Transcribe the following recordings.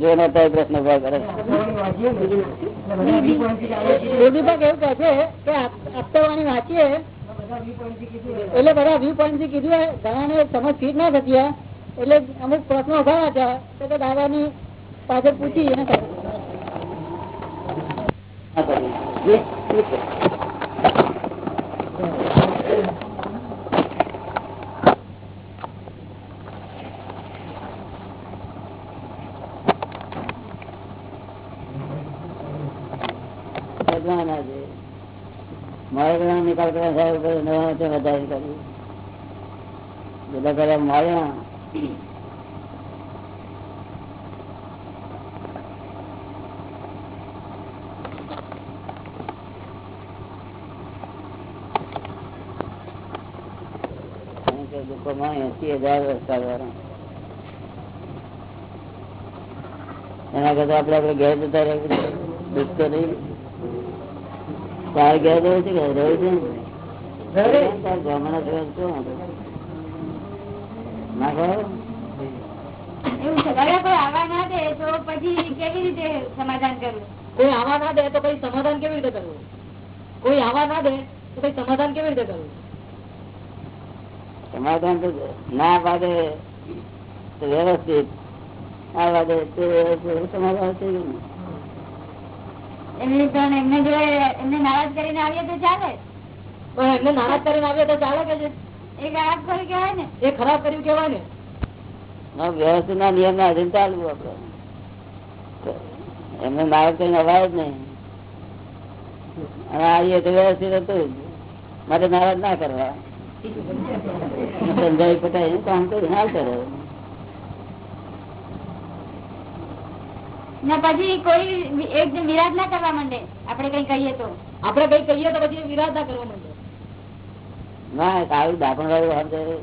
જો ન થાય પ્રશ્ન ઊભા કરે. દીપક એવું કહે છે કે આપતાવાની વાંચીએ. એટલે બધા વ્યૂ પોઈન્ટથી કીધું ઘણા ને સમજ ફીટ ના થતી. એટલે અમુક પ્રશ્નો ઊભા હતા તો દાદાની પાછળ પૂછી એને કહ્યું. ના કરવું. ભગવાન છે મારે ઘણા નિકાલ કરવા સાહેબ ઉપર નવા છે વધારે કર્યું બધા કર્યા માર્યા દુઃખોમાં એસી હજાર વરસાદ વાળા એના કરતા આપડે આપડે ઘેર જતા રહે દુઃખ તો નહીં તાર ઘેર રહ્યું છે કે રહ્યું છે કોઈ ના દે તો પછી કેવી રીતે સમાધાન કરવું? કોઈ આવા ના દે તો કઈ સમાધાન કેવી રીતે કરવું? કોઈ આવા ના દે તો કઈ સમાધાન કેવી રીતે કરવું? સમાધાન તો ના પાડે તો વ્યવસ્થિત. ના પાડે તે સમાધાન થઈ ગયું. એમની તો એમને જો એમને નારાજ કરીને આવીએ તો ચાલે. પણ એમને નારાજ કરીને આવ્યો તો ચાલે કે છે? એ ખરાબ કરી કહેવાય ને. એ ખરાબ કર્યું કેવાય ને. વ્યવસ્થિત ના નિયમ ના આધીન ચાલવું આપડે એમને નારાજ કરીને અવાય જ નહીં. અને આવીએ તો વ્યવસ્થિત હતું. માટે નારાજ ના કરવા. સમજાવી પટાય કામ તો હાલ કરો. ને પછી કોઈ એક વિરાજ ના કરવા માંડે. આપણે કઈ કહીએ તો. આપડે કઈ કહીએ તો પછી વિરાજ ના કરવા માંડે. ના, સારું દાખણ વાળું કરે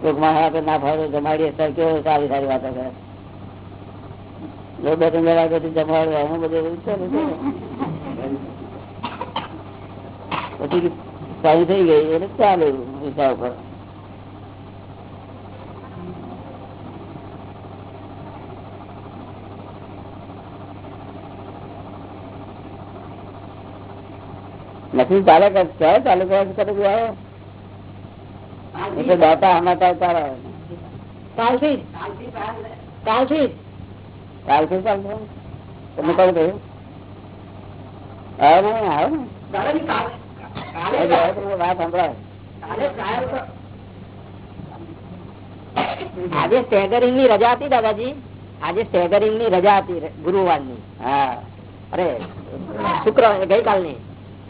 કોઈક માણસ ના ફાવે, જમાડીએ, સર કેવો, સારી સારી વાતો કરે. બે, ત્રણ જણા પછી જમાડવા એનું બધું એવું પછી સારી થઈ ગઈ, એટલે ચાલે વિચાર ઉપર. નથી ચાલે ક્યારે ચાલુ ચાલુ કરે છે એટલે દાતા આમાં તાર કાલથી. કાલથી તમે કહ્યું આવે ને આવે ને આજે આવે વાત સંભળાય. આજે સ્ટેગરિંગની રજા હતી દાદાજી? આજે સ્ટેગરિંગની રજા હતી ગુરુવારની હા. અરે શુક્ર ગઈકાલની.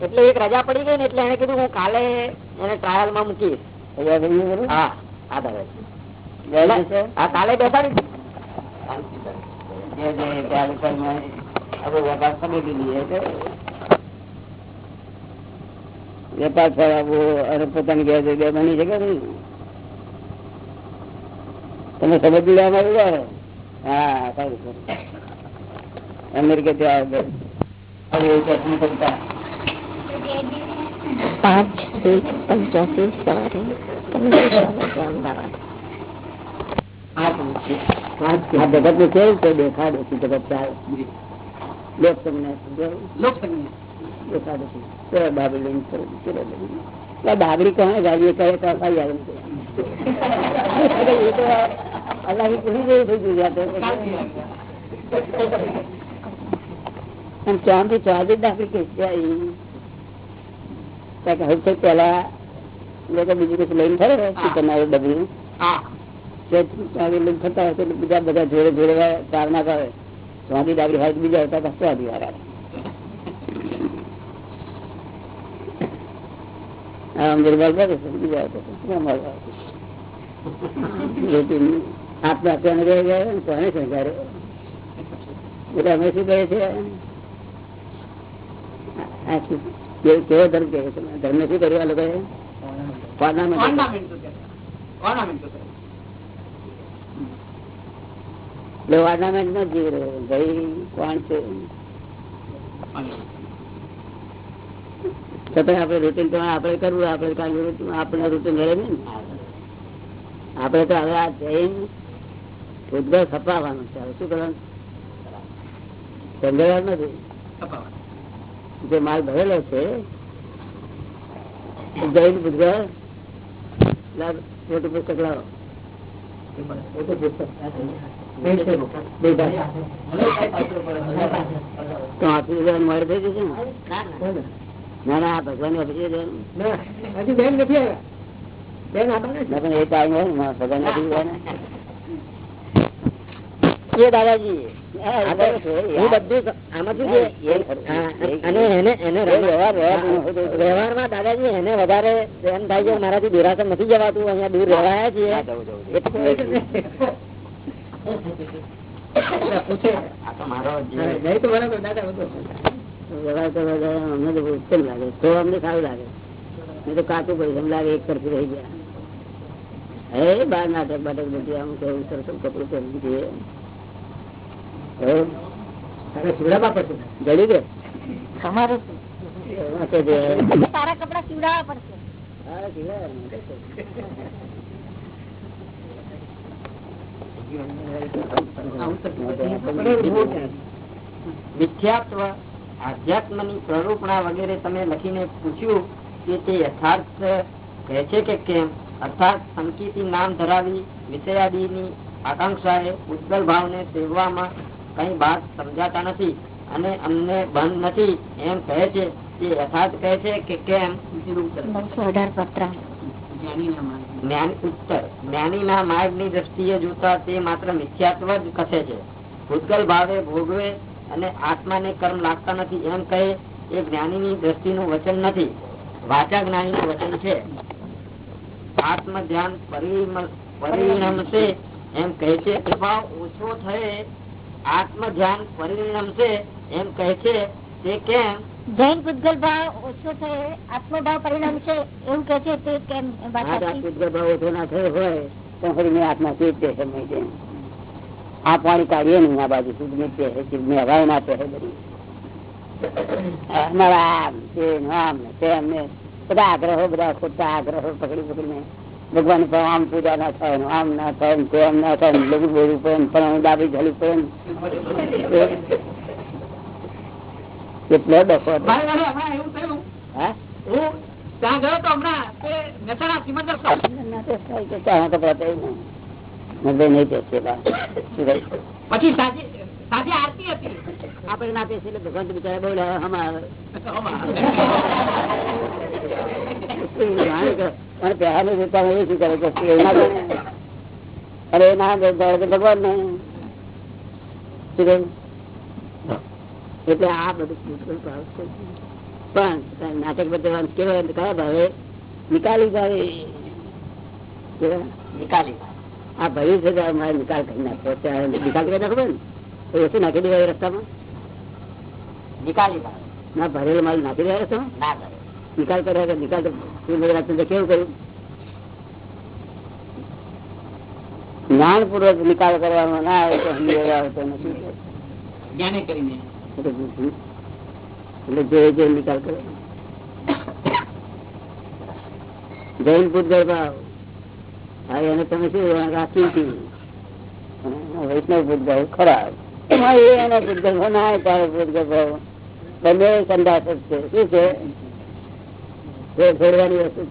એટલે એક રજા પડી ગઈ ને એટલે એને કીધું હું કાલે એને ટ્રાયલમાં મૂકીશ? હા હા દાદા હા કાલે બેસાડી વેપાર ફેરવવો અને પોતાની બે બની શકે નહીં. તમે સમજી લેવા માંગો હા સારું સારું. અમેરિકા ત્યાં એવું કરતા પાંચ એક પંચ્યાસી સવારે અમદાવાદ આ જગતનું કેવું છે દેખાડે છે જગત ચાલે લોક તમને દેખાડે છે કેવા બાબરી લઈને ફરે છે, કેવા લઈને. આ બાબરી કહે ગાડીએ કહે તો કઈ આવે છે. એ તો અલ્લાહની પૂરી જેવી થઈ ગઈ આ તો. અને ચાંદી ચાંદી દાખલી કે છે અહીં. કારણ કે હવે પેલા લોકો બીજું કશું લઈને ફરે ને તમારે ડબલું. લઈને ફરતા હોય તો બીજા બધા જોડે જોડે ચાર ના કરે. સ્વાદી ડાબરી હોય બીજા હતા સ્વાદી વાળા આ અંદર બરાબર છે બીજા હતા તો શું અમારે રૂટીન હાથમાં આપીને રહી ગયા કોને શણગારે એટલે અમે શું કહે છે? કેવો ધર્મ શું કર્યું આ લોકોએ? ઓર્નામેન્ટ એટલે ઓર્નામેન્ટ નો જીવ રહ્યો. ભાઈ કોણ છે? છતાં આપણે રૂટીન પ્રમાણે આપણે કરવું આપણે કારણ કે રૂટીન રહે ને. આપણે તો હવે આ જૈન ઉદ્ભવ સપાવવાનું છે. શું કરવાનું? સંભળાવ નથી. જે માલ ભરેલો છે જૈન બુદ્ધ મોટું પુસ્તક લાવો. ના? ના આ ભગવાન હજી બેન નથી આવ્યા. બેન આવવાના છે. ના પણ એ ટાઈમ હોય ભગવાન દેવાના એ દાદાજી. હા, બધું આમાં શું છે? અને એને એને વ્યવહારમાં દાદાજી એને વધારે એમ થાય છે મારાથી દેરાસર નથી જવાતું અહીંયા દૂર રહેવાયા છીએ. તો અમને સારું લાગે. નહીં તો કાચું પડી એમ લાગે એક તરફી રહી ગયા. હે બાર નાટક બાટક બધું આમ કેવું સરસ કપડું પહેરી દઈએ હે તારે આધ્યાત્મની? કપડા સીવડાવવા પડશે. મિથ્યાત્વ પ્રરૂપણા વગેરે તમે લખીને પૂછ્યું કે તે યથાર્થ કહે છે કે કેમ? અર્થાત સંકિતી નામ ધરાવી વિષયાદીની આકાંક્ષાએ ભાવ ભાવને સેવવામાં કઈ વાત સમજાતા નથી અને અમને બંધ નથી. એમ કહે છે તે યથાર્થ કહે છે કે કેમ? નવસો અઢાર પત્ર. જ્ઞાન ઉત્તર. જ્ઞાનીના માર્ગની દ્રષ્ટિએ જોતા તે માત્ર મિથ્યાત્વ જ કથે છે. ભૂતગલ ભાવે ભોગવે અને આત્માને કર્મ લાગતા નથી એમ કહે એ જ્ઞાની ની દ્રષ્ટિ નું વચન નથી. વાચા જ્ઞાનીનું વચન છે. આત્મ ધ્યાન પરિણમશે એમ કહે છે. પ્રભાવ ઓછો થયે આત્મ ધ્યાન પરિણમશે એમ કહે છે તે કેમ? જૈન પૂતગલ ભાવ ઓછો થયો આત્મભાવ પરિણામ છે એવું કે છે તે કેમ? ઉદ્ગલ ભાવ ઓછો ના થયો હોય તો ફરી મેં આત્મા ચીજ છે સમય છે આ પાણી કાઢીએ નહીં આ બાજુ શુદ્ધ છે મેં હવાય ના પહેરે બધી. અમારા આમ છે ને આમ બધા આગ્રહો બધા ખોટા આગ્રહો પકડી પકડીને ભગવાન પણ આમ પૂજા ના થાય આમ ના થાય તેમ ના થાય લઘુ બોલવું પડે પણ ડાબી ઝાલી પડે એટલે કહે? પછી સાંજે સાંજે આરતી હતી આપણે ના બેસીએ એટલે ભગવાન તો બિચારા બહુ લાવે, હમ આવે. જાણે કે મને પહેલાનું જોતા હોય એ શું કરે કે એ ના જાણે. અરે એ ના જોતા હોય તો ભગવાન ને શું કહ્યું? એટલે આ બધું પૂછવું ભાવ છે. પણ નાટક બધા કેવા કયા ભાવે નિકાલી ભાવે કેવા? નિકાલી આ ભર્યું છે ત્યારે મારે નિકાલ કરી નાખો ત્યારે નિકાલ કરી નાખો ને ઓછું નાખી દેવાય રસ્તામાં? નિકાલી ના ભરેલો માલ નાખી દેવાય રસ્તામાં? ના કરે નિકાલ કર્યા નિકાલ તો કેવું કર્યું? જ્ઞાનપૂર્વક નિકાલ કરવાનો ના આવે તો સમજી આવે તો નથી. કરીને. એટલે જે જે નિકાલ કરે. જૈન પૂતગલ ભાવ. હા એને તમે શું રાખી હતી. વૈષ્ણવ પૂતગલ ખરાબ. એમાં એ એના પૂતગલ ભાવ ના તારો પૂતગલ ભાવ બંને સંદાસ છે. શું છે? છોડવાની વસ્તુ.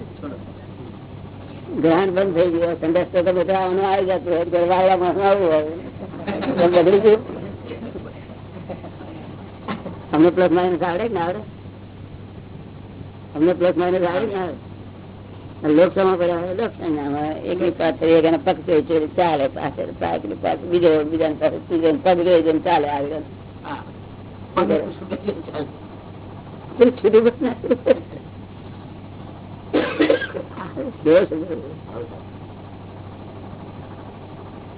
ગ્રહણ બંધ થઈ ગયો સંદાસ તો બધા આવી જતું હોય ઘર વાળામાં આવું હોય? બગડી ગયું અમને પ્લસ માઇનસ આવડે ને આવડે? અમને પ્લસ માઇનસ આવડે ને આવડે? લોકસભા લોકસભામાં એક એના પગ છે ચાલે પાછળ પાછળ પાછળ બીજો બીજા પાસે પગ જોઈ છે ચાલે આવે.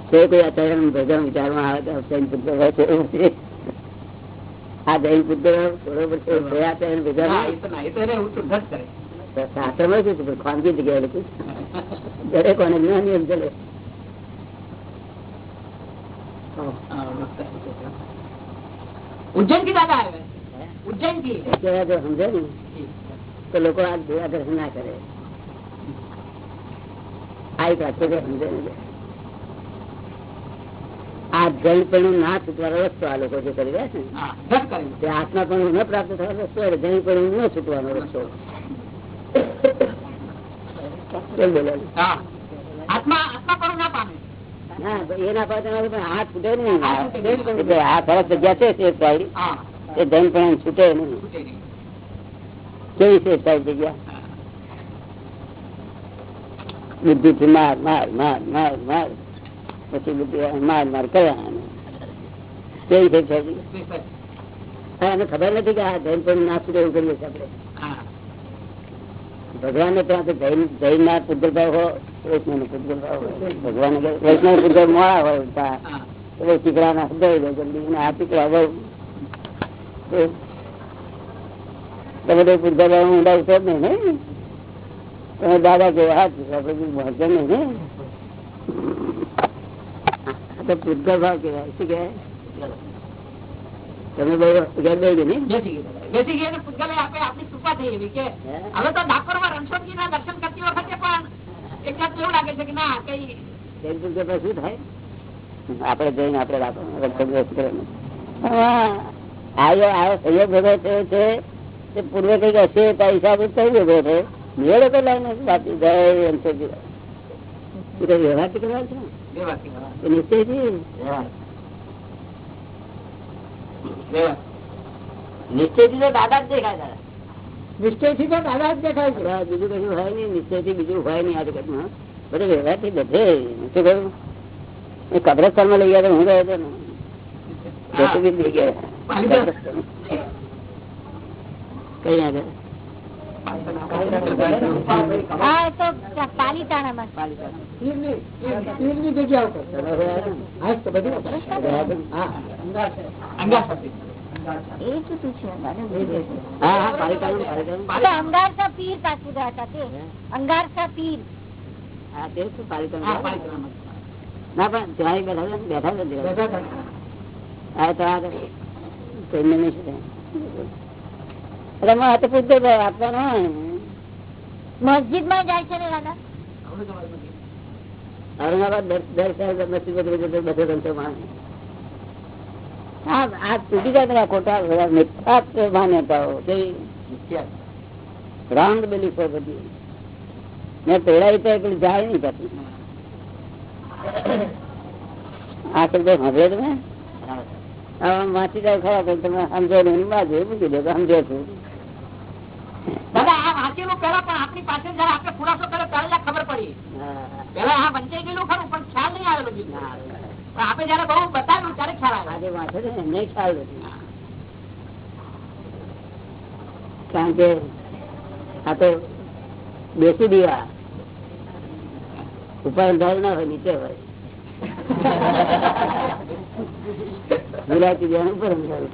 કોઈ આચાર્ય ભજન વિચારમાં આવે તો જૈન પુત્ર હોય છે. આ જૈન પુત્ર બરોબર છે આચાર્ય ભજન શાસ્ત્રમાં શું ખાનગી જગ્યાએ લખ્યું દરેક કોને જ્ઞાની એમ ચલે. ઉજ્જૈનથી દાદા ઉજ્જૈનથી સમજે ને. તો લોકો આ દર્શન ના કરે. આ એક વાત સમજે ને. આ જૈનપણું ના છૂટવાનો રસ્તો આ લોકો જે કરી રહ્યા છે ને. તે આત્માપણું ન પ્રાપ્ત થવાનો રસ્તો એટલે જૈનપણું ન છૂટવાનો રસ્તો બુદ્ધિ થી માર માર માર માર માર. પછી બુદ્ધિ માર માર કરવાનું. કેવી એને ખબર નથી કે આ ધન પણ ના છૂટે એવું કરીએ છીએ આપણે. હા. ભગવાન ને ત્યાં તો જૈન ના પૂજલ ભાવ હો વૈષ્ણવ નો પૂજલ ભાવ ભગવાન વૈષ્ણવ પૂજલ મોડા હોય ત્યાં હા. ચીકડા ના દઈ દે જલ્દી આ ચીકડા હોય તમે તો પૂજલ ભાવ ઊંડા ઉતર નહીં ને તમે દાદા કે હા બી વાંચે નહીં ને પૂજલ ભાવ કહેવાય. શું કહેવાય? તમે બેસી ગયા. પૂતગલે આપણે આપણી કૃપા થઈ એવી કે હવે તો ડાકોરમાં રણછોડજી ના દર્શન કરતી વખતે પણ એક એવું લાગે છે કે ના કઈ જૈન શું થાય? આપણે જઈને આપડે આવ્યો આવ્યો સહયોગ ભેગો થયો છે તે પૂર્વે કંઈક હશે તો હિસાબે કઈ ભેગો થયો. મેળો તો લાઈને બાકી જય એ વ્યવહારથી કરવા છે ને. નિશ્ચયથી તો દાદા જ દેખાય દાદા નિશ્ચયથી તો દાદા જ દેખાય છે. બીજું કશું હોય નહીં. નિશ્ચયથી બીજું હોય નહીં આ જગતમાં. બધે વ્યવહારથી બધે શું કહ્યું એ કબ્રસ્તાનમાં લઈ ગયા તો હું ગયો હતો ને. જેસુબી લઈ ગયા. કઈ આગળ પાલીતાણામાં. મસ્જિદમાં જાય છે ને દાદા ઔરંગાબાદ દર સાલ મસ્જિદ બધું બધું બધો ગમતો માણસ હા આ તૂટી જાય બધા ખોટા બધા મિથ્યા માન્યતાઓ કેવી રોંગ બિલીફો બધી. મેં પેલા જાય નહીં સમજે તમે વાંચી જાય ખરા પણ તમે સમજો નહીં. બાજુ મૂકી દો સમજો છું. દાદા આ વાંચેલું પેલા પણ આપણી પાસે જયારે આપણે ખુલાસો કર્યો ત્યારે ખબર પડી. પેલા આ વંચાઈ ગયેલું ખરું પણ ખ્યાલ નહીં આવે બીજો ના, આપણે જયારે બહુ બતાવ્યું ત્યારે ખ્યાલ આવે. આજે વાંચે છે એમને ખ્યાલ કારણ કે આ તો બેસી દીવા. ઉપર અંધારું ના હોય નીચે હોય. ગુલાબી દીવાનું ઉપર અંધારું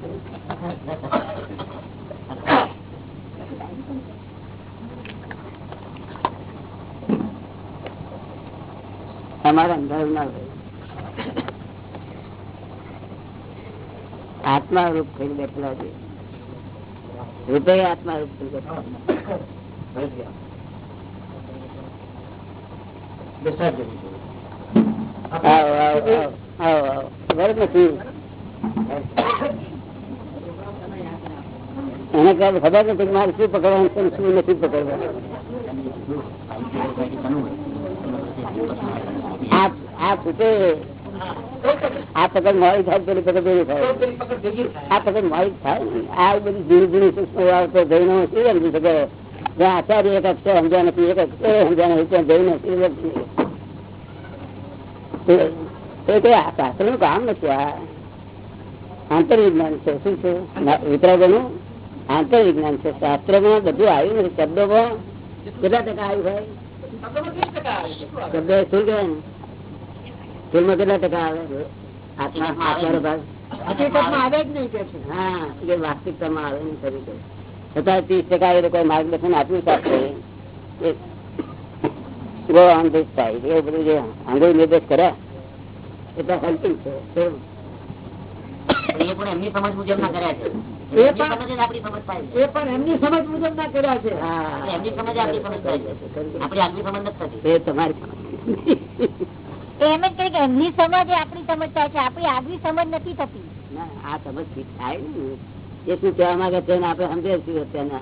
તમારા અંધારું ના હોય. આત્મા રૂપ થઈ બેઠેલા છે. રૂપે આત્મા રૂપ થઈ એને કઈ ખબર નથી મારે શું પકડવાનું શું નથી પકડવાનું. આ છૂટે આ પકડ મારી થાય પેલી પકડ ભેગી થાય. આ પકડ મારી થાય આ બધી ઝીણી ઝીણી સૂક્ષ્મ આવતો જઈને શું સમજી શકે જ્યાં આચાર્ય એક અક્ષર સમજ્યા નથી એક અક્ષર સમજ્યા નથી ત્યાં જઈને શું સમજી તે આ શાસ્ત્રનું કામ નથી આ આંતરવિજ્ઞાન છે. શું છે? વિતરાગોનું આંતરવિજ્ઞાન છે. શાસ્ત્રમાં બધું આવ્યું નથી. શબ્દોમાં કેટલા ટકા આવ્યું ભાઈ. શબ્દ શું કહેવાય? ને માં કેટલા ટકા આવે? આત્મા આત્માનો ભાગ? હકીકતમાં આવે જ નહીં કે હા એ વાસ્તવિકતામાં આવે ખરી છે. છતાં ત્રીસ ટકા એ લોકોએ માર્ગદર્શન આપ્યું શાસ્ત્રે ગો ઓન ધીસ સાઈડ એ બધું જે આંગળી નિર્દેશ કર્યા એટલે હેલ્પિંગ છે. એ પણ એમની સમજ મુજબ ના કર્યા છે. એ પણ- એમની સમજ મુજબ ના કર્યા છે. એમની સમજ આપણી સમજ આપણી સમજ નથી થતી. એ તમારી એમ જ કે એમની સમજ આપણી સમજ થાય છે, આપણી આગવી સમજ નથી થતી. આ સમજ ઠીક થાય ને. એ શું કહેવા માંગે છે આપણે સમજે છીએ અત્યારના.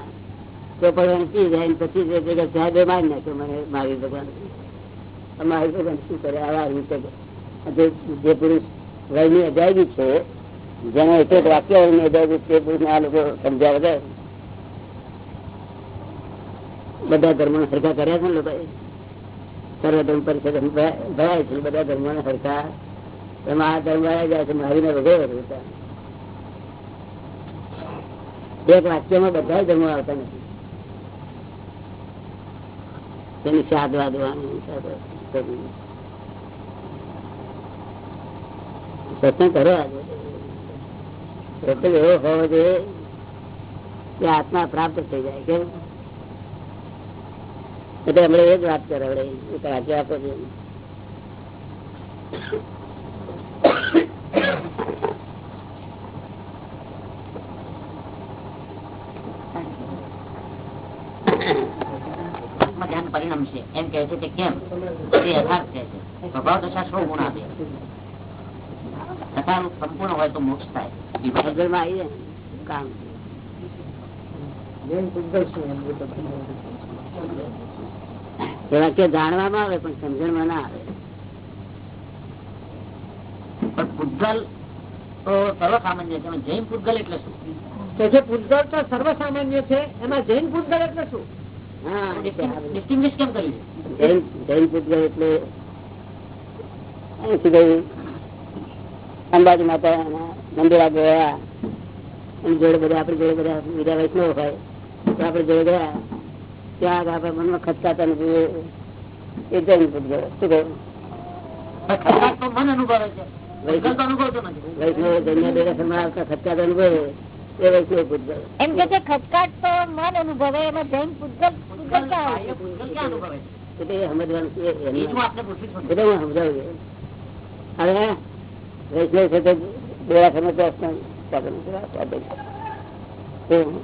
તો પણ સાહેબે મારી નાખ્યો મને શું કરે? આવા રીતે જે પુરુષ વયની અજાયબી છે, જેને એક એક વાક્ય વયની અજાયબી લોકો સમજ્યા વગર બધા ધર્મો સરખા કર્યા છે ને લોકોએ? સર્વધર્મ પરિષદ ભરાય છે બધા ધર્મો સરખા. એમાં આ ધર્મ ભરાઈ જાય છે, મારીને વગેરે એક વાક્યમાં બધા ધર્મો આવતા નથી. તેની સાદ વાદવાનું સત્સંગ કરો આજે. એવો હોવો જોઈએ કે આત્મા પ્રાપ્ત થઈ જાય, કેમ? એટલે એમણે એ જ વાત કરે હમણાં એક આપો છો. પરિણામ છે. એમ કે છે તે કેમ? તે યથાર્થ કહે છે. સ્વભાવ દશા શું ગુણ આપે. તથા સંપૂર્ણ હોય તો મોક્ષ થાય. આવી જાય ને. કામ. વાક્ય જાણવામાં આવે પણ સમજણમાં ના આવે. પણ પૂતગલ તો સર્વસામાન્ય છે. જૈન પૂતગલ એટલે શું? કે જે પૂતગલ તો સર્વસામાન્ય છે એમાં જૈન પૂતગલ એટલે શું? ડિસ્ટિંગ્વિશ કેમ કર્યું જૈન જૈન પૂતગલ એટલે અંબાજી માતા મંદિરા ગયા. જોડે બધા આપડે જોડે બધા બીજા વૈષ્ણવ હોય તો આપણે જોડે ગયા. ત્યાં આપે મનમાં ખચકાતા નથી એ જૈન પૂતગલ શું કહ્યું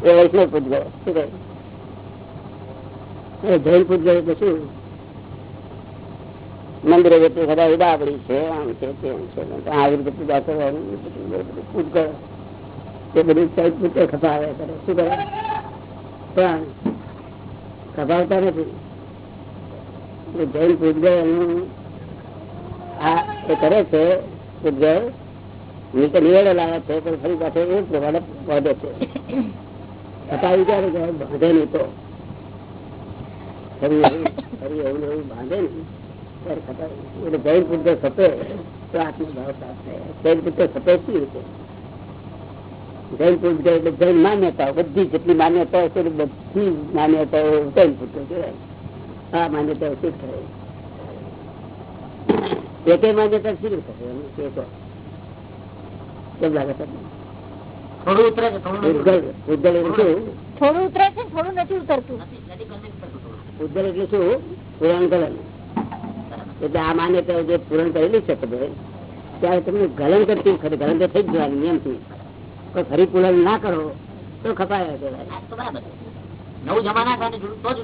વૈષ્ણવ પૂતગલ શું કહે એ જૈન પૂતગલ એટલે શું? મંદિરે જતી બધા ઉદાબડી છે, આમ છે, તેમ છે. આવી રીતે પૂજા કરવાની બધું પૂતગલ તે બધું સાઈડ પૂતે ખપાવે કરે. શું કરે? પણ ખપાવતા નથી. જૈન પૂતગલ એનું આ એ કરે છે પૂતગલ નીચે નિવેડો લાવે છે, પણ ફરી પાછળ એ પ્રમાણે વધે છે. ખપાવી ક્યારે બાંધે નહીં તો. ફરી એવું એવું બાંધે ને ત્યારે ખપાય એટલે જૈન પુત્ર સપે તો આત્મભાવ પ્રાપ્ત થાય. જૈન પુત્ર સપે શી રીતે? જૈન પુત્ર એટલે જૈન માન્યતાઓ બધી જેટલી માન્યતાઓ છે બધી માન્યતાઓ જૈન પુત્ર કહેવાય. આ માન્યતાઓ શું થાય એકે માન્યતા શું થશે એમ કે કેમ લાગે તમને? થોડું ઉતરે છે થોડું નથી ઉતરતું. ઉદ્ગલ એટલે શું? પૂરણ ગલન. એટલે આ માન્યતા જે પૂરણ કરેલી છે ખબર? ત્યારે તમને ગલન કરતી ખરી ગલન તો થઈ જ જવાની નિયમથી. પણ ફરી પૂરણ ના કરો તો ખપાય તો નવું જમાના થાય તો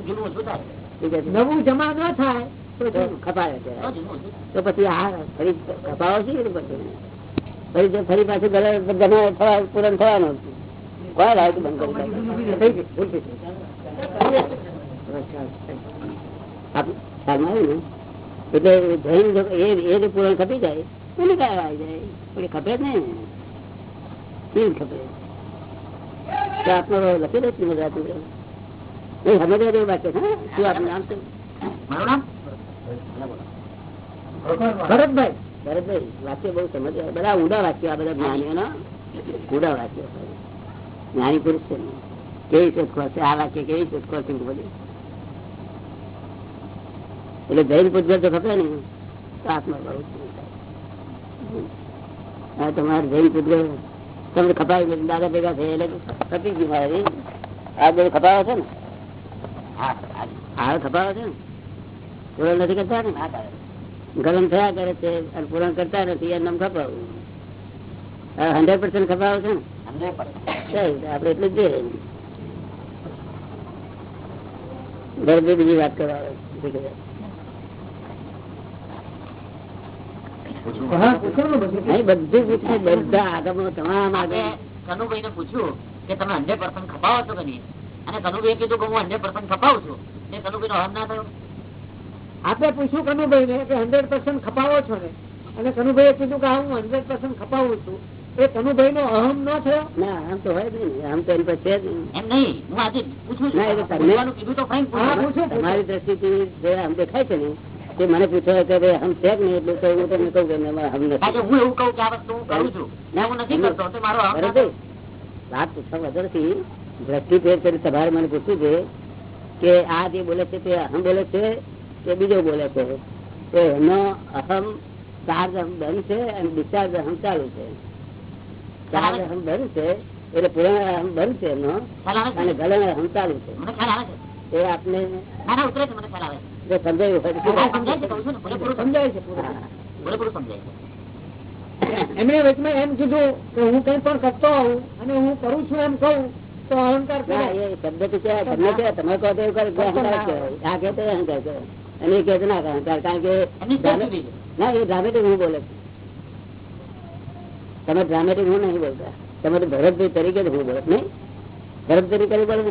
જૂનું ઓછું થાય. નવું જમા ના થાય તો તો તો તો પછી આ ફરી ખપાવો છે ફરી જો ફરી પાછું ગલે પૂરણ થવાનું. કોઈ રાય બંધ કરી એટલે જૈન એ એ પૂરણ ખપી જાય એને કયા આવી જાય પણ ખપે ને કેમ ખપે? આપનો લખી દો શ્રીમદ રાજચંદ્ર એ સમજવા જેવું છે હા? શું આપનું નામ છે? મારું નામ? ભરતભાઈ. ભરતભાઈ વાક્ય બહુ સમજ બધા ઊંડા વાક્યો આ બધા જ્ઞાનીઓના. ઊંડા વાક્યો. જ્ઞાની પુરુષ છે. ને. કેવી શોધખોળ છે? આ વાક્ય કેવી શોધખોળ છે? બધી એટલે જૈન પૂજગર તો ખપે ને તો આત્મા હા તમારે જૈન પૂજગર તમને ખપાવી ગયું દાદા ભેગા થયા એટલે ખપી ગયું મારે આ બધું ખપાવે છે ને? હા ખપાવે છે ને? પૂરણ નથી કરતા ને? ગરમ થયા કરે છે અને પૂરણ કરતા નથી એમ નામ ખપાવું. હંડ્રેડ પર્સન્ટ ખપાવે છે ને? આપડે એટલું જ જોઈએ. બીજી વાત કરવા હા પૂછો ને બધું તમામ આગળ કનુભાઈ ને પૂછ્યું કે તમે હંડ્રેડ પર્સન્ટ ખપાવો છો કે નહીં? અને કનુભાઈ કીધું કે હું હંડ્રેડ પર્સન્ટ ખપાવું છું. તે કનુભાઈ નો અહમ ના થયો? આપણે પૂછ્યું કનુભાઈ ને કે હંડ્રેડ પર્સન્ટ ખપાવો છો ને? અને કનુભાઈ કીધું કે હું હંડ્રેડ પર્સન્ટ ખપાવું છું. એ કનુભાઈ નો અહમ ન થયો? ના આમ તો હોય જ નહીં. આમ તો એની પાસે જ એમ નહીં? હું આજે પૂછું છું. એ. તમારી દ્રષ્ટિથી જે આમ દેખાય છે ને તે મને પૂછો કે ભાઈ હમ છે કે એટલે તો હું તમને કહું કે કે નથી. હું એવું કહું કે આ વસ્તુ હું કરું છું. મેં હું નથી કરતો તો મારો વાત પૂછવા વગરથી દ્રષ્ટિ ફેર કરી સભાએ મને પૂછ્યું છે કે આ જે બોલે છે તે અહમ બોલે છે કે બીજો બોલે છે? તો એનો અહમ ચાર્જ અહમ બંધ છે અને ડિસ્ચાર્જ અહમ ચાલુ છે. ચાર્જ અહમ બંધ છે એટલે પૂરણ અહમ બંધ છે એનો અને ગલન અહમ ચાલુ છે. એ આપને ના ના ઉતરે છે મને ખ્યાલ આવે છે. જો સમજાયું છે એમણે વચમાં એમ કીધું કે હું કઈ પણ કરતો હોઉં અને હું કરું છું એમ કહું તો અહંકાર. શબ્દ તો તમને છે તમે કહો તો અહંકાર આ કે અહંકાર કહેવાય. અને કે ના અહંકાર કારણ કે. ના એ ડ્રામેટિક હું બોલે. તમે ડ્રામેટિક હું નહીં બોલતા. તમે તો ભરતભાઈ તરીકે જ હું બોલો નહીં? ભરત તરીકે બોલે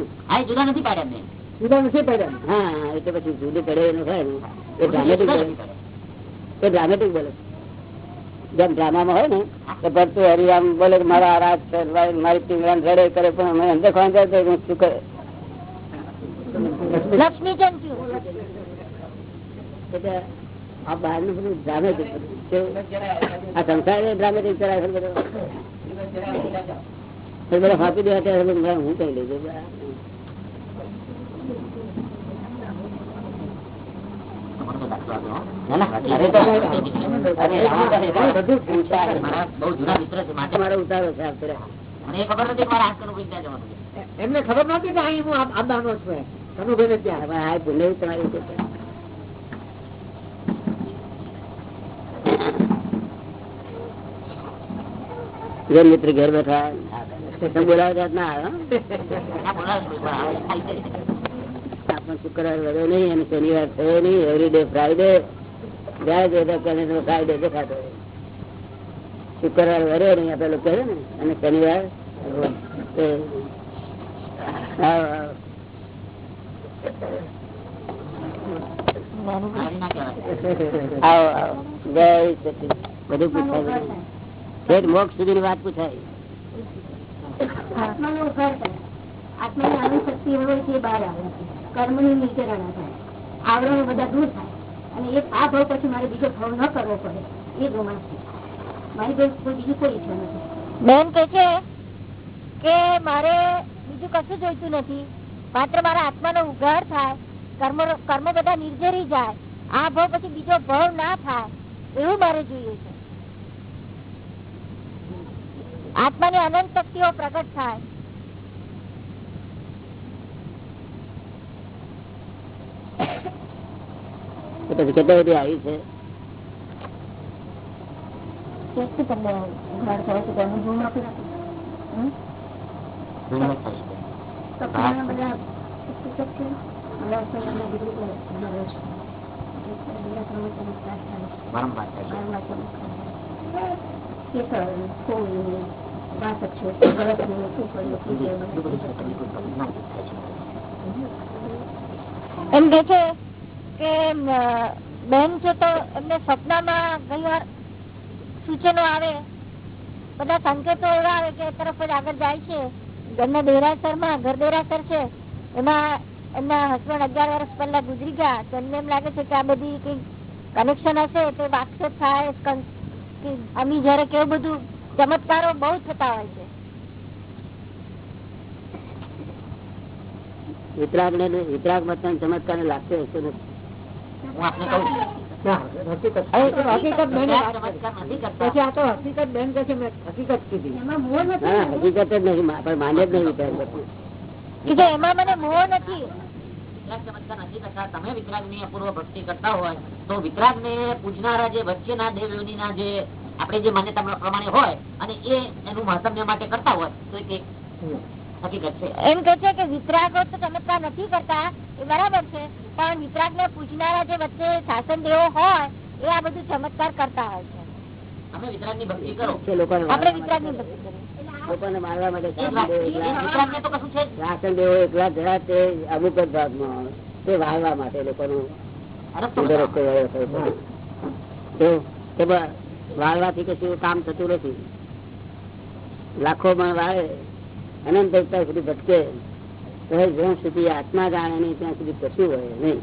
જુદા નથી પાડ્યા જુદા નથી પડ્યા હા એટલે પછી જુદું પડે એનું થાય એ ડ્રામેટિક બોલે. એ ડ્રામેટિક બોલે. જેમ ડ્રામામાં હોય ને કે ભરતું હરિરામ બોલે કે મારા રાત મારી- મારી રડે કરે પણ અમે અંદર ખોવાઈ જાય તો હું શું કરે? લક્ષ્મીચંદ થયું એટલે આ બહારનું બધું ડ્રામેટિક આ સંસાર ડ્રામેટિક ચલાવે છે બધો. એ બધા દેવા ત્યારે હું કઈ લઈ જઉં તમારો તો દાખલો આપ્યો, હો. ના, ના, અરે તો અરે આમાં બધું પૂછાય. મારા બહુ જૂના મિત્ર છે માટે મારો ઉતારો છે આ ફેરા. મને એ ખબર નથી કે મારા હાથ કનુભાઈ ત્યાં જવાનું છે. એમને ખબર નતી કે અહીં હું આ- છું. કનુભાઈ ને ત્યાં. આ ભૂલે તમારી જે મિત્ર ઘેર બેઠા બોલાવે ના આવે છે. આપણને શુક્રવાર વધ્યો નહીં અને શનિવાર થયો નહીં એવરીડે ફ્રાઈડે જ્યારે જોતા તો ફ્રાઈડે દેખાતો શુક્રવાર વધ્યો નહીં આપડે લોકો કહે ને અને શનિવાર આવો, ના જય બધું પૂછાય વાત પૂછાય. આત્માનો શક્તિ હોય છે બહાર આવે કર્મની નીચે રણા થાય. આવરણો બધા દૂર થાય. અને એ પાપ હોય પછી મારે બીજો ભાવ ન કરવો પડે. એ રોમાંચ મારી બેન કોઈ બીજી કોઈ ઈચ્છા નથી. બેન કે છે કે મારે બીજું કશું જોઈતું નથી. માત્ર મારા આત્માનો ઉઘાડ થાય. કર્મ કર્મ બધા નિર્જરી જાય. આ ભાવ પછી બીજો ભાવ ના થાય. એવું મારે જોઈએ છે. આત્માની અનંત શક્તિઓ પ્રગટ થાય. પછી કેટલા બધી આવી છે. એમ કે છે કે બેન છે તો એમને સપનામાં ઘણી વાર સૂચનો આવે, બધા સંકેતો એવા આવે કે તરફ જ આગળ જાય છે. ઘરના દેરાસરમાં ઘર દેરાસર છે, એમાં એમના હસબન્ડ અગિયાર વર્ષ પહેલા ગુજરી ગયા, તો એમને એમ લાગે છે કે આ બધી કઈ કનેક્શન હશે, તો વાક્ય થાય આની જયારે કેવું બધું ચમત્કારો બહુ થતા હોય છે. વિતરાગ ને વિતરાગ મતદાન ચમત્કાર ને લાગતો હશે નથી હું આપને કહું હકીકત હવે તો હકીકત બેને વાત કરી. ચમત્કાર નથી કરતા. પછી આ તો હકીકત બેન કહે છે મેં હકીકત કીધી. એમાં મોહ નથી હકીકત જ નહીં પણ માન્ય જ નહીં વિતરાગ મત કે જે એમાં મને મોહ નથી. વિતરાગ ચમત્કાર નથી કરતા તમે વિતરાગની અપૂર્વ ભક્તિ કરતા હોય તો વિતરાગ ને પૂજનારા જે વચ્ચેના દેવ યોનીના જે આપણે જે માન્યતા પ્રમાણે હોય અને એ એનું મહત્તમ માટે કરતા હોય તો એમ કે છે કે વિતરાગો તો ચમત્કાર નથી કરતા એ બરાબર છે પણ વિતરાગ ને પૂછનારા જે વચ્ચે શાસન દેવો હોય એ આ બધું ચમત્કાર કરતા હોય છે. અમે વિતરાગની ભક્તિ કરો. આપણે વિતરાગની ભક્તિ કરીએ. લોકોને મારવા માટે એ શાસન દેવો એકલા વિતરાગ ને તો કશું છે જ. શાસન દેવો એકલા જરા તે અમુક જ ભાગમાં તે વાળવા માટે લોકોનું વાળવાથી કશું કામ થતું નથી. લાખો માં વાળે અનંત અવતાર સુધી ભટકે. તો જ્યાં સુધી આત્મા જાણે નહીં ત્યાં સુધી કશું હોય નહીં.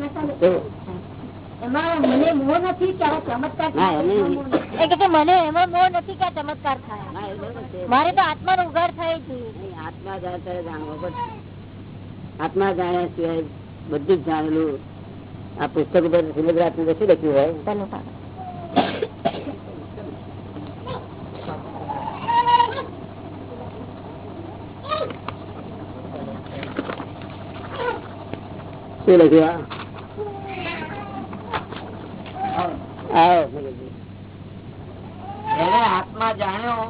આત્મા જાણ્યા સિવાય બધું જ જાણેલું આ પુસ્તક ના, થાય, લખ્યું એમાં નહીં. મોહ નથી. એ કે છે, મને એમાં મોહ નથી કે આ ચમત્કાર થાય ના, એ બરોબર છે. મારે તો આત્માનો ઉગાડ થાય જ જોઈએ નહીં, આત્મા જાણે ત્યારે જાણવો પડશે આત્મા જાણ્યા સિવાય બધું જ જાણેલું આ પુસ્તક ઉપર શ્રીમદરાજ શું લખ્યું હોય શું લખ્યું આ? આવો. ભગતજી. જેને આત્મા જાણ્યો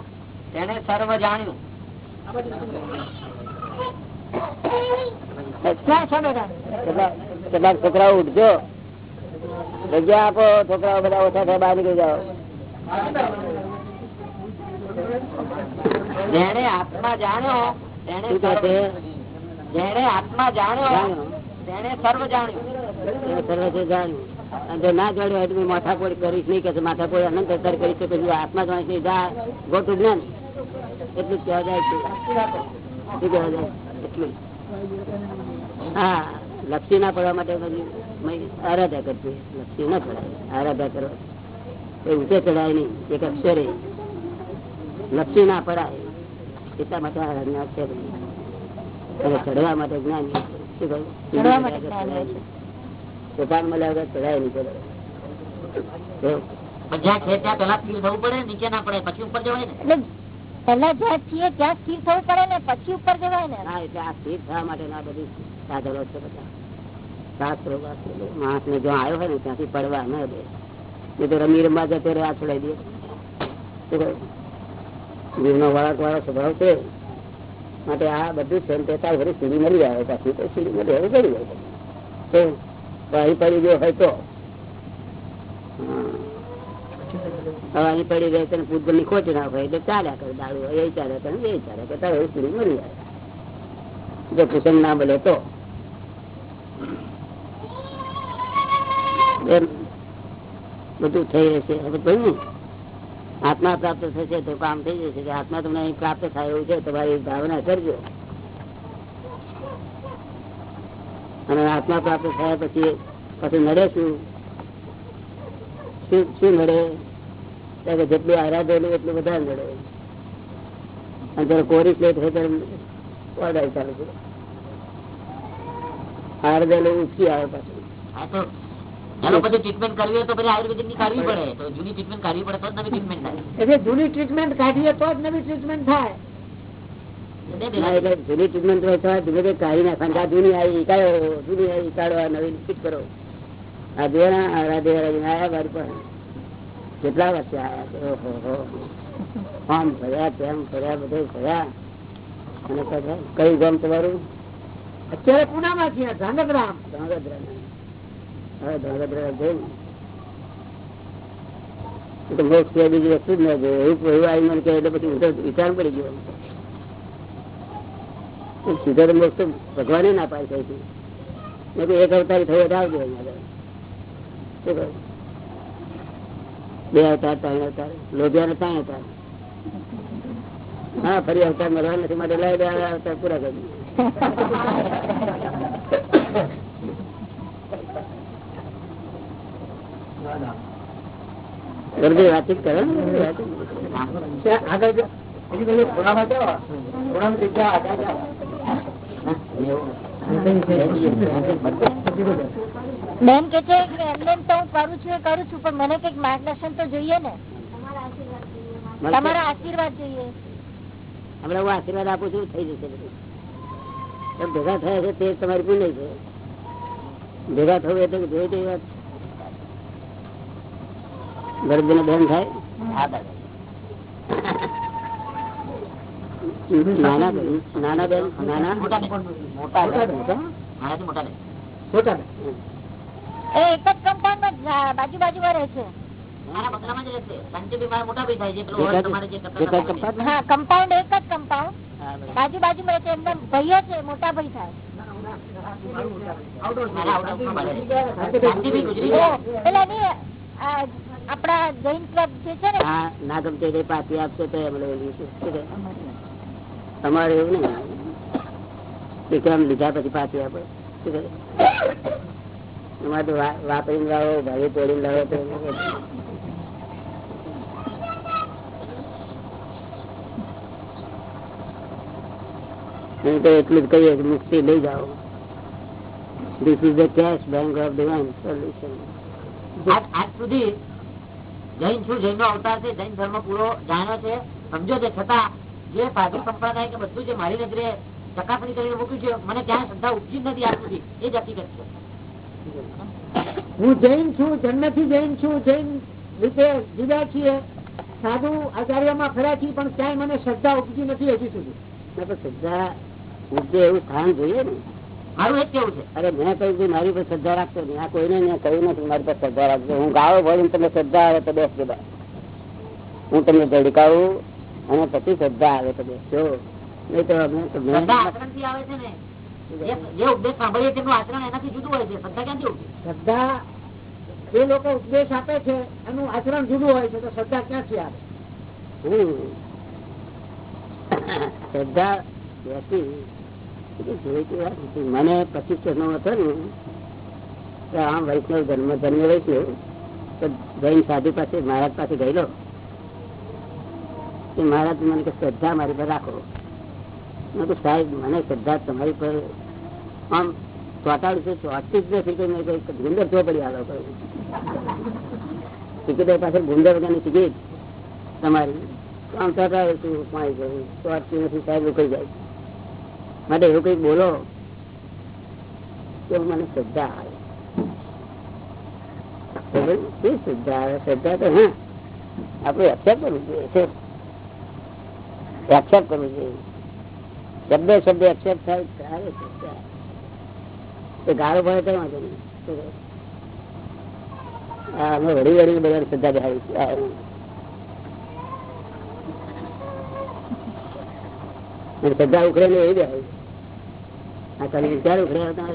તેને સર્વ જાણ્યું. કેટલાક છોકરાઓ ઉઠજો. જગ્યા આપો છોકરાઓ બધા ઓછા થાય બહાર નીકળી જાઓ. જેને આત્મા જાણ્યો તેને જેને આત્મા જાણ્યો. તેને સર્વ કે માથાપોડ અનંત અવતાર કરી આત્મા જાણે છે, જા ગો જ્ઞાન. એટલું હા લક્ષી ના પડવા માટે આરાધા કરતી લક્ષી ના પડાય. આરાધા કરવા. એ ઊંચે ચડાય નહીં. એક અક્ષરે. લક્ષી ના પડાય. એટલા માટે આરાધના અને ચડવા માટે જ્ઞાન. પોતાને મળ્યા વગર ચડાય નહીં જ્યાં છે ત્યાં પેલા સ્થિર થવું પડે નીચે ના પડે પછી ઉપર જવાય ને? એટલે જ્યાં છીએ ત્યાં સ્થિર થવું પડે ને પછી ઉપર જવાય ને? હા એટલે આ સ્થિર થવા માટે ના બધી સાધનો છે બધા. શાસ્ત્રો માણસ ને જો આવ્યો હોય ને ત્યાંથી પડવા ન દે. એ તો રમી રમવા જતો રહે આ છોડાઈ દે જીવનો વળાક વાળો સ્વભાવ છે. માટે આ બધું છે ને તે તાર ઘરે સીડી મળી આવે પાછી તો સીડી મળી આવે કરી જાય તો અહીં પડી ગયો હોય તો. હવે અહીં પડી રહે તને પૂતગલની ખોટી હોય એટલે ચાલ્યા કરે, દારૂ એ ચાલ્યા કરે એ ચાલ્યા કરે, તારે હવે સીડી મળી જાય. જો કુસંગ ના બોલે તો. બધું થઈ રહેશે. હવે કહ્યું આત્મા પ્રાપ્ત થશે તો કામ થઈ જશે. કે આત્મા તમને અહીં પ્રાપ્ત થાય છે તમારી ભાવના કરજો. અને આત્મા પ્રાપ્ત થયા પછી પછી નડે શું? શું નડે? જેટલું આરાધેલું એટલું બધા નડે. અને જયારે કોરી પ્લેટ હોય ત્યારે ઓર્ડર આરાધેલું ઉચકી આવે પાછું. ટ્રીટમેન્ટ કરવી તો પછી આયુર્વેદિકની કાઢવી પડે. તો જૂની ટ્રીટમેન્ટ કાઢવી પડે તો જ નવી ટ્રીટમેન્ટ થાય. એટલે જૂની ટ્રીટમેન્ટ કાઢીએ તો જ નવી ટ્રીટમેન્ટ થાય. જૂની ટ્રીટમેન્ટ હોય તો ધીમે ધીમે કાઢી નાખવાની. આ જૂની આવી કાઢો જૂની આવી કાઢો નવી ફિટ કરો. આ જો રાધે રાધે આયા મારી પાસે કેટલા વર્ષે આયા છે? ઓહો હો. આમ ફર્યા તેમ ફર્યા બધે ફર્યા અને કયું ગામ તમારું? અત્યારે પુનામાં છીએ ધાંગધ્રામ. ધ્રાંગધ્રા હવે ધ્રાંગધ્રા જઈને એ તો મોક્ષ સિવાય બીજી વસ્તુ જ ના જોઈએ એવું એવું આવી મને કહે એટલે પછી વિચાર પડી ગયો. સીધો તો મોક્ષ તો ભગવાને ના પાડી છે મેં એક અવતારી થયો આવજો અહીંયા? બે અવતાર, ત્રણ અવતાર લોભિયા ત્રણ અવતાર. હા, ફરી અવતાર મળવા નથી માટે લઈ બે અવતાર પૂરા કરી દીધા. બરોબર વાતચીત કરો આગળ પુનામાં જાઓ. પુનામાં જગ્યા આગળ જાઓ. બેન કે છે એમને એમ તો હું કરું છું એ કરું છું પણ મને કંઈક માર્ગદર્શન તો જોઈએ ને તમારા આશીર્વાદ જોઈએ હમણાં હું આશીર્વાદ આપું છું થઈ જશે ભેગા થયા છે તે તમારી ભૂલ છે ભેગા થવું એટલે જોઈ તે વાત ગરબી બેન થાય? નાના બેન નાના મોટા. મોટા એક જ કમ્પાઉન્ડમાં બાજુ બાજુ રહે છે. કમ્પાઉન્ડ એક જ કમ્પાઉન્ડ હા, બાજુ બાજુ માં રહે છે. એમના ભાઈઓ છે મોટા ભાઈ થાય. મારા આઉટહાઉસમાં બારે છે. શાંતિભાઈ ગુજરી ઓ, ગયા. પેલા ની આ, આપણા જૈન ક્લબ જે છે ને હા ના ગમતે તે પાછી આપશે તો એમ? તમારે એવું નહીં વિક્રમ લીધા પછી પાછી આપે શું કરે એમાં તો વાપરીને લાવો ભાઈ તોડીને લાવો તો હું તો એટલું જ કહીએ કે મુક્તિ લઈ જાઓ this is the cash bank of divine solution આજ સુધી જૈન છું જૈન નો અવતાર છે જૈન ધર્મ પૂરો જાણ્યો છે. સમજો છે છતાં જે સાધુ સંપ્રદાય કે બધું જે મારી નજરે ચકાસણી કરીને મૂક્યું છે મને ક્યાંય શ્રદ્ધા ઉપજી નથી સુધી એ જ હકીકત છે. હું જૈન છું જન્મથી જૈન છું જૈન રીતે જુદા છીએ. સાધુ આચાર્યમાં ફર્યા છીએ પણ ક્યાંય મને શ્રદ્ધા ઉપજી નથી હજી સુધી. શ્રદ્ધા ઉપજે એવું સ્થાન જોઈએ ને. મારું એ કેવું છે. અરે મેં કહ્યું કે મારી પર શ્રદ્ધા રાખતો નહીં. આ કોઈને મેં કહ્યું નથી મારી પર શ્રદ્ધા રાખજો હું ગાળો ભરીને તમને શ્રદ્ધા આવે તો બેસજો હું તમને ધડકાવું અને પછી શ્રદ્ધા આવે તો બેસજો નહીં તો અમે શ્રદ્ધા જે- લોકો ઉપદેશ આપે છે એનું આચરણ જુદું હોય છે તો શ્રદ્ધા ક્યાંથી આવે. શ્રદ્ધા મને પચીસ વર્ષનો હતો ને આમ વૈષ્ણવ જન્મ જન્મ વૈષ્ણવ તો જૈન સાધુ પાસે, મહારાજ પાસે ગયેલો કે મહારાજ, મને કે શ્રદ્ધા મારી પર રાખો. મેં કહું સાહેબ, મને શ્રદ્ધા તમારી પર આમ ચોટાડું છે ચોટતી જ મેં કઈ ગુંદર ચોપડી આલો કહ્યું ટિકિટ પાસે ગુંદર વગરની ટિકિટ તમારી. આમ ચોટાડું છું પાણી ગયું ચોટતી નથી, સાહેબ રોકાઈ જાય. માટે એવું કઈ બોલો તો મને શ્રદ્ધા આવે. તો ભાઈ શી શ્રદ્ધા આવે? શ્રદ્ધા તો હા. આપણે એક્સેપ્ટ કરવું જોઈએ એક્સેપ્ટ કરવું જોઈએ. શબ્દ શબ્દ એક્સેપ્ટ થાય ત્યારે શ્રદ્ધા એ ગાળો પડે તો વાંધો નહીં. શું કહે? હા, અમે વળી વળી બધા શ્રદ્ધા બેહાડી છે આ એમ. અને શ્રદ્ધા ઉખડે ને એવી બેહાડી આ તમે ક્યારે ઉખડ્યા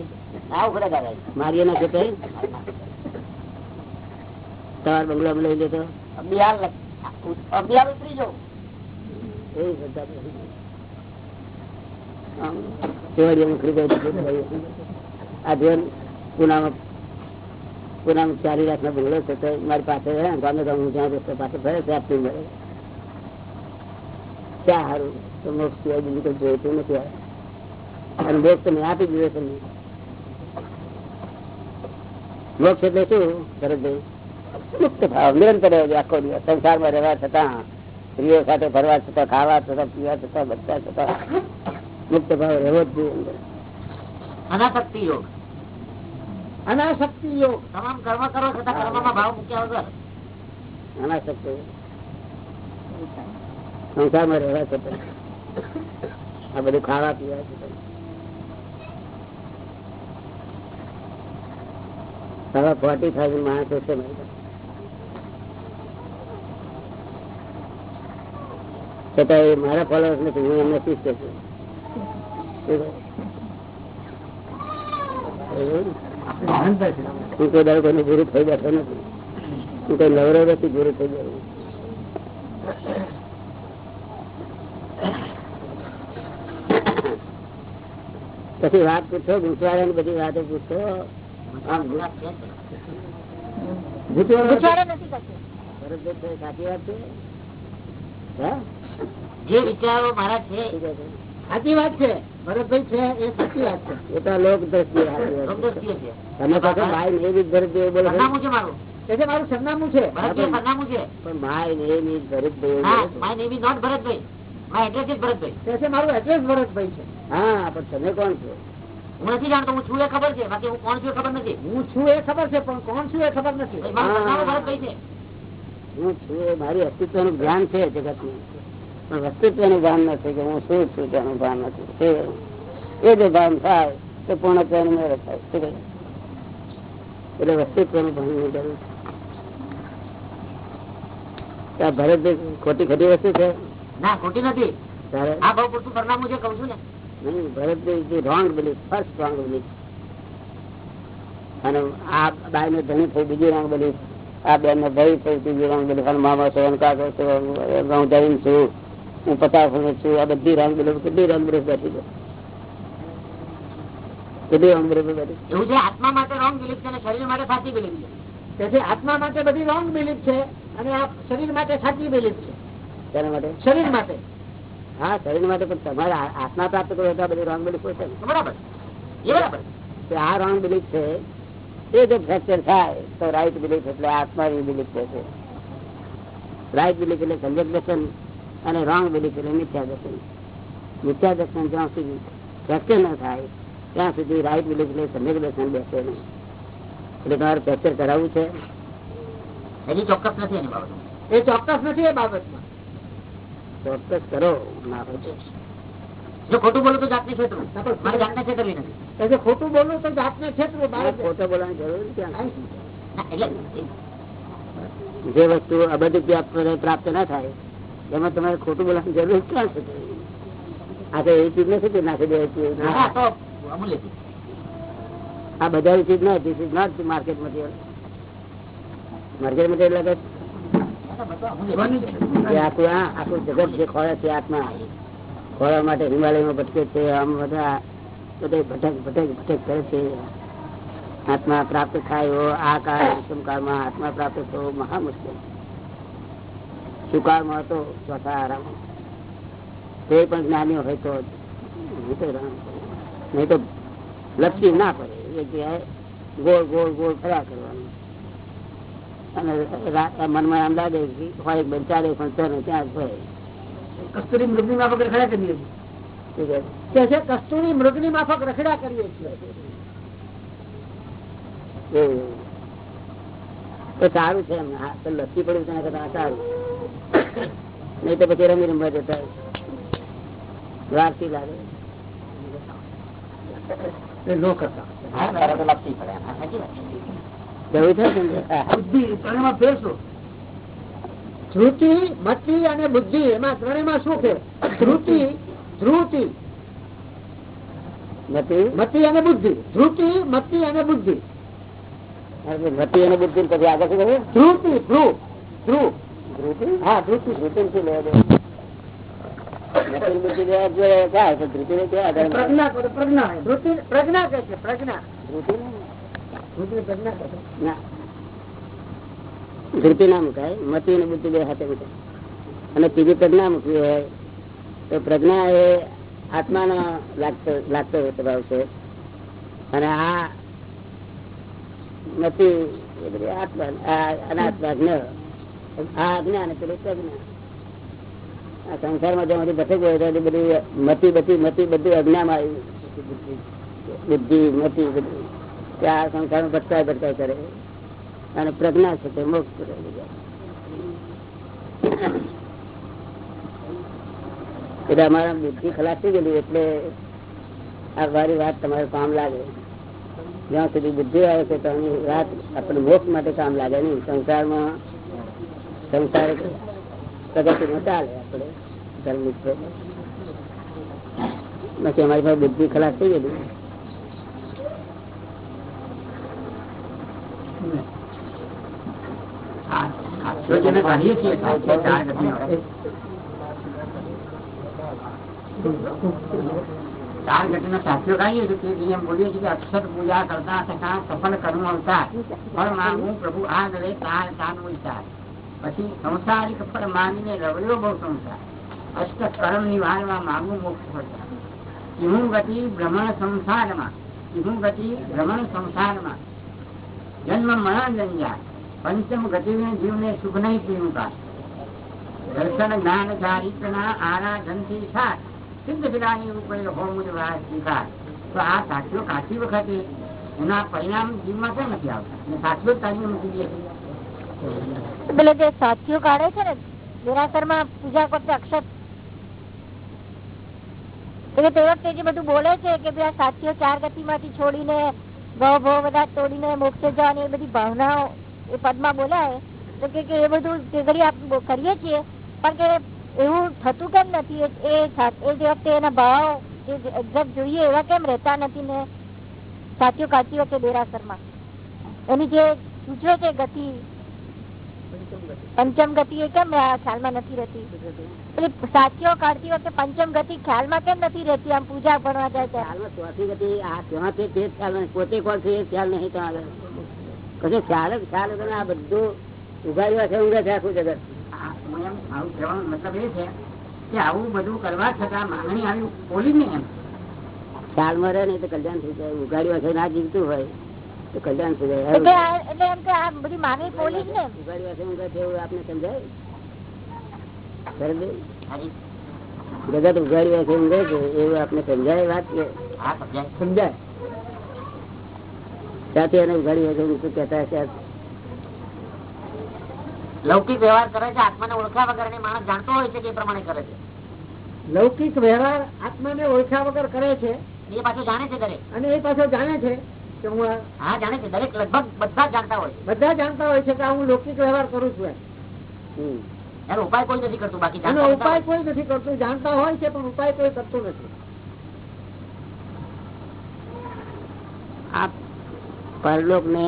આ ઉઘડે દાદાજી મારી એના છે તમારા બંગલામાં લઈ લેતો બિહાર બિહાર ઉતરી જાઉં પુનામાં પુનામાં ચાલી લાખ નો બંગલો છે તો મારી પાસે ગામે ગામ જ્યાં રસ્તો પાસે ફરે છે આપતી મળે. ક્યાં સારું તો મોક્ષ સિવાય બીજું કઈ જોઈતું નથી તમે આપી દીધો તમને મોક્ષ એટલે શું? ભરતભાઈ મુક્ત ભાવ નિરંતર આખો દિવસ. સંસારમાં રહેવા છતાં સ્ત્રીઓ સાથે ફરવા છતાં ખાવા છતાં પીવા છતાં બધા છતાં મુક્ત ભાવ રહેવો જ જોઈએ. અનાશક્તિ યોગ. અનાશક્તિ યોગ. તમામ કર્મ કરો છતાં કર્મમાં ભાવ મૂક્યા વગર. અનાશક્તિ. સંસારમાં રહેવા છતાં. આ બધું ખાવા પીવા છતાં. હવે ફોર્ટી થાઉઝન્ડ માણસો છે છતાં એ મારા ફોલોઅર્સ નથી હું એમને શીખ? હું કોઈ દાડો કોઈનું ગુરુ થઈ બેઠો નથી. હું કોઈ નવરો નથી ગુરુ થઈ ગયો પછી વાત પૂછો ગુસવાળા ની બધી વાતો પૂછો. જે વિચારો મારા છે શું કહે છે? સાચી વાત છે. ભરતભાઈ છે એ સાચી વાત છે. એ તો લોક છે તમે કહો ભાઈ એવી જ ભરતભાઈ બોલો. મારું. મારું સરનામું છે. ભરતભાઈ સરનામું છે. પણ માય ને એવી Bharatbhai. My name is not Bharatbhai. My address is Bharatbhai. મારું એડ્રેસ ભરતભાઈ છે. હા પણ તમે કોણ છો? હું નથી જાણતો હું છું એ ખબર છે. બાકી હું કોણ છું એ ખબર નથી. હું છું એ ખબર છે પણ કોણ છું એ ખબર નથી. હું છું એ મારી અસ્તિત્વનું જ્ઞાન છે જગતનું પણ અસ્તિત્વનું ભાન નથી કે હું શું છું તેનું ભાન નથી. એ- જે ભાન થાય તો પૂર્ણનું મેળ થાય? એટલે અસ્તિત્વનું ભાનની જરૂર છે. ભરત ખોટી ખોટી વસ્તુ છે? ના ખોટી નથી. આ બહુ પૂરતું સરનામું છે કઉ છું ને Bharatbhai wrong belief first wrong belief અને આ બાય ને ધણી થઈ બીજી રોંગ બિલીફ આ બેન ને ભાઈ થઈ ત્રીજી રોંગ બિલીફ અને મામા છે કાકો છે હું જૈન છું હું પચાસ વર્ષ છું. આ બધી રોંગ બિલીફ કેટલી રોંગ બિલીફ બેઠી છે? કેટલી રોંગ બિલીફ બેઠી એવું છે આત્મા માટે રોંગ બિલીફ છે અને શરીર માટે સાચી બિલીફ છે. તેથી આત્મા માટે બધી રોંગ બિલીફ છે અને આ શરીર માટે સાચી બિલીફ છે. શરીર માટે. હા શરીર માટે પણ તમારે આત્મા પ્રાપ્ત કરો એટલે બધી રોંગ બિલીફ છે બરાબર. બરાબર. તો આ રોંગ બિલીફ છે. એ જો ફ્રેક્ચર થાય તો રાઈટ બિલીફ એટલે આત્માની બિલીફ છે. રાઈટ બિલીફ એટલે સંજક દર્શન અને રોંગ બિલીફ એટલે મિથ્યા દર્શન. મિથ્યા દર્શન જ્યાં સુધી ફ્રેક્ચર ન થાય ત્યાં સુધી રાઈટ બિલીફ એટલે સંજક દર્શન બેસે નહીં. એટલે તમારે ફ્રેક્ચર કરાવવું છે. હજી ચોક્કસ નથી એ ચોક્કસ નથી એ બાબતમાં. ચોક્કસ કરો ના હોય તો. જો ખોટું બોલો તો જાતને છેતરું. મારે જાતને છેતરવી નથી. ખોટું બોલો તો જાતને છેતરું બાળક બોલવાની જરૂર ક્યાં એટલે જે વસ્તુ અબધિક પ્રાપ્ત પ્રાપ્ત ના થાય એમાં તમારે ખોટું બોલવાની જરૂર ક્યાં છે? આ તો એવી ચીજ નથી કે નાખી દે. આ બધા ચીજ. ના ધીસ ચીજ not market material market material એટલે આખું આખું જગત જે ખોળે છે આત્મા. ખોળવા માટે હિમાલયમાં ભટકે છે, આમ બધા બધે ભટક ભટક ભટક કરે છે. આત્મા પ્રાપ્ત થાય એવો આ કાળ, વિષમ આત્મા પ્રાપ્ત થવો મહા મુશ્કેલ. સુકાળમાં હતો? ચોથા આરામ. તે પણ જ્ઞાનીઓ હોય તો નહીં તો. લપસી ના પડે. એ ગોળ ગોળ ગોળ ફર્યા કરવાનું. અને મનમાં એમ લાગે હોય બંધ ચાલે પણ તો ત્યાં જ હોય. કસ્તુરી મૃગની માફક રખડા કરીએ છીએ? કે છે કસ્તુરી મૃગની માફક રખડા કરીએ છીએ. એ સારું છે એમ. હા, તો લસ્સી પડ્યું તેના કરતા સારું. નહીં તો પછી રમી રમવા જતા હોય. લાગે. એ લપસી પડે. હા, સાચી વાત છે. જવું છે ને? હા. બુદ્ધિ ત્રણેયમાં ફેર શું? ધ્રુતિ મતિ અને બુદ્ધિ એમાં ત્રણેયમાં શું છે શ્રુતિ ધ્રુતિ. મતિ? અને બુદ્ધિ. ધ્રુતિ મતિ અને બુદ્ધિ. મતિ અને બુદ્ધિ પછી આગળ શું કહ્યું? ધ્રુતિ ધ્રુવ ધ્રુવ ધ્રુતિ? હા શું લેવા? પ્રજ્ઞા પ્રજ્ઞા ધ્રુતિ પ્રજ્ઞા કે છે પ્રજ્ઞા. ધ્રુતિ ધૃતિ ના. મુકાય. મતિ અને બુદ્ધિ બે હાથે મુકાય. અને ત્રીજી પ્રજ્ઞા મૂકવી હોય, તો પ્રજ્ઞા એ આત્માનો લાગતો લાગતો સ્વભાવ છે. અને આ મતિ એ બધી આત્મા અનાત્મા આ અજ્ઞાન અને પેલું પ્રજ્ઞા. આ સંસારમાં જ્યાં બધી ભટક હોય તો બધી મતી, બધી મતિ, બધું અજ્ઞામાં આવ્યું બુદ્ધિ, મતી, બધું. કે આ સંસારમાં ભટકાય ભટકાય કરે. અને પ્રજ્ઞા છે તે મોક્ષ કરે એટલે અમારા બુદ્ધિ ખલાસ થઈ ગયેલી એટલે આ મારી વાત તમારે કામ લાગે. જ્યાં સુધી બુદ્ધિ આવે છે તો વાત આપણે મોક્ષ માટે કામ લાગે નહીં. સંસારમાં સંસાર પ્રગતિમાં ચાલે આપણે. ધર્મ પછી અમારી પાસે બુદ્ધિ ખલાસ થઈ ગયેલી હા, હા. તો જેને કહીએ છીએ કે છે ચાર ઘટના સાથીઓ કહીએ છીએ જેમ બોલીએ છીએ કે અક્ષર પૂજા કરતા થતા સફળ કર્મ અવતાર. પણ હું પ્રભુ આ દરે તાર તાન વિચાર પછી સંસારિક ફળ માંગીને રવડ્યો બહુ સંસાર. અષ્ટ કર્મ નિવારવા માંગુ મોક્ષ પડતા ઇહું ગતિ ભ્રમણ સંસારમાં. ઇહું ગતિ ભ્રમણ સંસારમાં. જન્મ મરણ જંજાર પંચમ ગતિને જીવને સુખ નહીં પીવું દર્શન, જ્ઞાન, ચારિત્રના આરાધનથી સાત સિદ્ધ પિતાની ઉપર હોમ વાસ સ્વીકાર. તો આ સાચો કાચી વખતે એના પરિણામ જીવમાં કેમ નથી આવતા? અને સાચો તાજી મૂકી દે છે. જે સાથીઓ કાઢે છે ને દેરાસરમાં પૂજા કરતે અક્ષત. એટલે તે વખતે જે બધું બોલે છે કે ભાઈ આ સાથીઓ ચાર ગતિ માંથી છોડીને ભાવ ભાવ બધા તોડીને મોક્ષે જવાની એ બધી ભાવનાઓ એ પદમાં બોલાય, તો કે એ બધું આપણે કરીએ છીએ, પણ કે એવું થતું કેમ નથી? એ એ જે વખતે એના ભાવ જે એક્ઝેક્ટ જોઈએ એવા કેમ રહેતા નથી ને? સાથીઓ કાચી વખતે દેરાસરમાં? એની જે સૂચવે છે ગતિ પંચમ ગતિ એ કેમ ખ્યાલમાં નથી રહેતી? સાચીઓ કાઢતી વખતે પંચમ ગતિ ખ્યાલમાં કેમ નથી રહેતી? આમ પૂજા ભણવા જાય ત્યારે ચોથી ગતિ આ ત્યાં છે તે ખ્યાલ નહીં પોતે કોણ છે એ ખ્યાલ નહીં તો આગળ. કશો ખ્યાલ જ ખ્યાલ વગર આ બધું ઉગાડ્યું છે ઊંઘે છે આખું જગત. આવું કહેવાનો મતલબ એ છે કે આવું બધું કરવા છતાં માંગણી આવી બોલી નહીં એમ. ખ્યાલમાં રહે નહીં તો કલ્યાણ થઈ જાય ઉગાડ્યું છે ના જીવતું હોય. કલ્યાણ ઉઘાડી ને? છે જગત ઉગાડ્યું છે ઊંઘે છે એવું આપને સમજાય વાત કે? સમજાય. સમજાય. ત્યાંથી એને ઉઘાડી છે ઊંઘ કેતા હશે લૌકિક વ્યવહાર કરે છે આત્માને ઓળખ્યા વગર એને માણસ જાણતો હોય છે કે એ પ્રમાણે કરે છે. લૌકિક વ્યવહાર આત્માને ઓળખ્યા વગર કરે છે. એ પાછું જાણે છે કરે અને એ પાછો જાણે છે. કે હું હા જાણે છે દરેક લગભગ બધા જાણતા હોય છે. બધા જાણતા હોય છે કે હું લૌકિક વ્યવહાર કરું છું એમ. એનો ઉપાય કોઈ નથી કરતું બાકી એનો ઉપાય કોઈ નથી કરતું જાણતા હોય છે પણ ઉપાય કોઈ કરતું નથી. આ પરલોક ને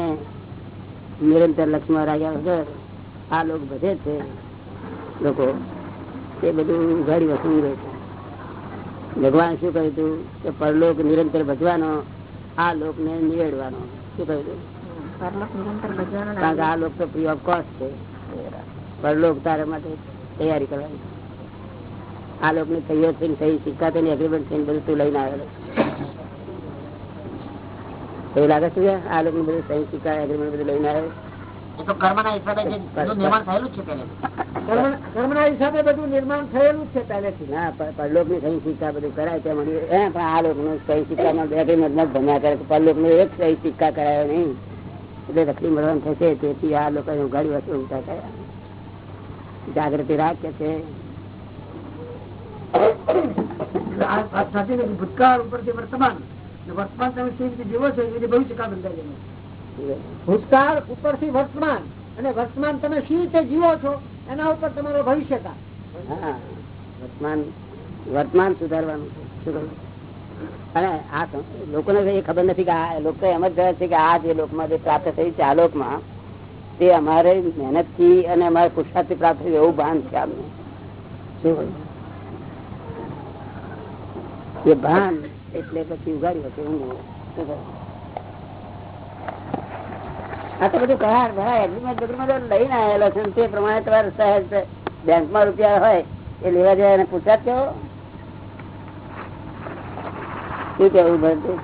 નિરંતર લક્ષ્મણ રાખ્યા વગર આ લોક બધે છે. લોકો તે બધું ઘડી વસું રહે છે. ભગવાન શું કહ્યું હતું કે પરલોક નિરંતર ભજવાનો આ લોક ને નિવેડવાનો. શું કહ્યું આ લોક તો ફ્રી ઓફ કોસ્ટ છે. પરલોક તારા માટે તૈયારી કરવાની. આ લોકની તૈયાર થઈને સહી સિક્કા થઈને એગ્રીમેન્ટ થઈને બધું તું લઈને આવેલો. એવું લાગે છે કે આ લોકો બધું સહી સિક્કા એગ્રીમેન્ટ બધું લઈને આવે એ તો કર્મના હિસાબે નિર્માણ થયેલું છે કર્મ- કર્મના હિસાબે બધું નિર્માણ થયેલું છે પહેલેથી. પરલોકની સહી સિક્કા બધું કરાય ત્યાં મળી હે પણ આ લોકો નું સહી સિક્કામાં એગ્રીમેન્ટ નથી ભમ્યા કરે પરલોકનું એક સહી સિક્કા કરાયો નહીં. એટલે રખડી મળવાનું થશે તેથી આ લોકો ઉઘાડી વસ્તુ ઉઠા થયા જાગૃતિ રાખે છે. ભૂતકાળ ઉપરથી વર્તમાન. વર્તમાન તમે કેવી રીતે જીવો છો એવી ભવિષ્યકાળ બંધાય ભૂતકાળ ઉપરથી વર્તમાન. અને વર્તમાન તમે સી રીતે જીવો છો? એના ઉપર તમારો ભવિષ્યકાળ હા, વર્તમાન વર્તમાન સુધારવાનું શું અને આ લોકોને એ ખબર નથી કે આ લોકો એમ જ કહે છે કે આ જે લોકમાં જે પ્રાપ્ત થયું છે, આ લોકમાં તે અમારે મહેનતથી અને અમારે પુરુષાર્થથી પ્રાપ્ત થયું એવું ભાન છે આમને શું એ ભાન એટલે પછી ઉગાડ્યું હતું હું શું? આ તો બધું કરાર ભરાય એગ્રીમેન્ટ બેગ્રીમેન્ટ લઈને આવેલો છે તે પ્રમાણે તમારે સહેજ બેંકમાં રૂપિયા હોય એ લેવા જાય એને પૂછાત કેવો? શું કેવું ભરતું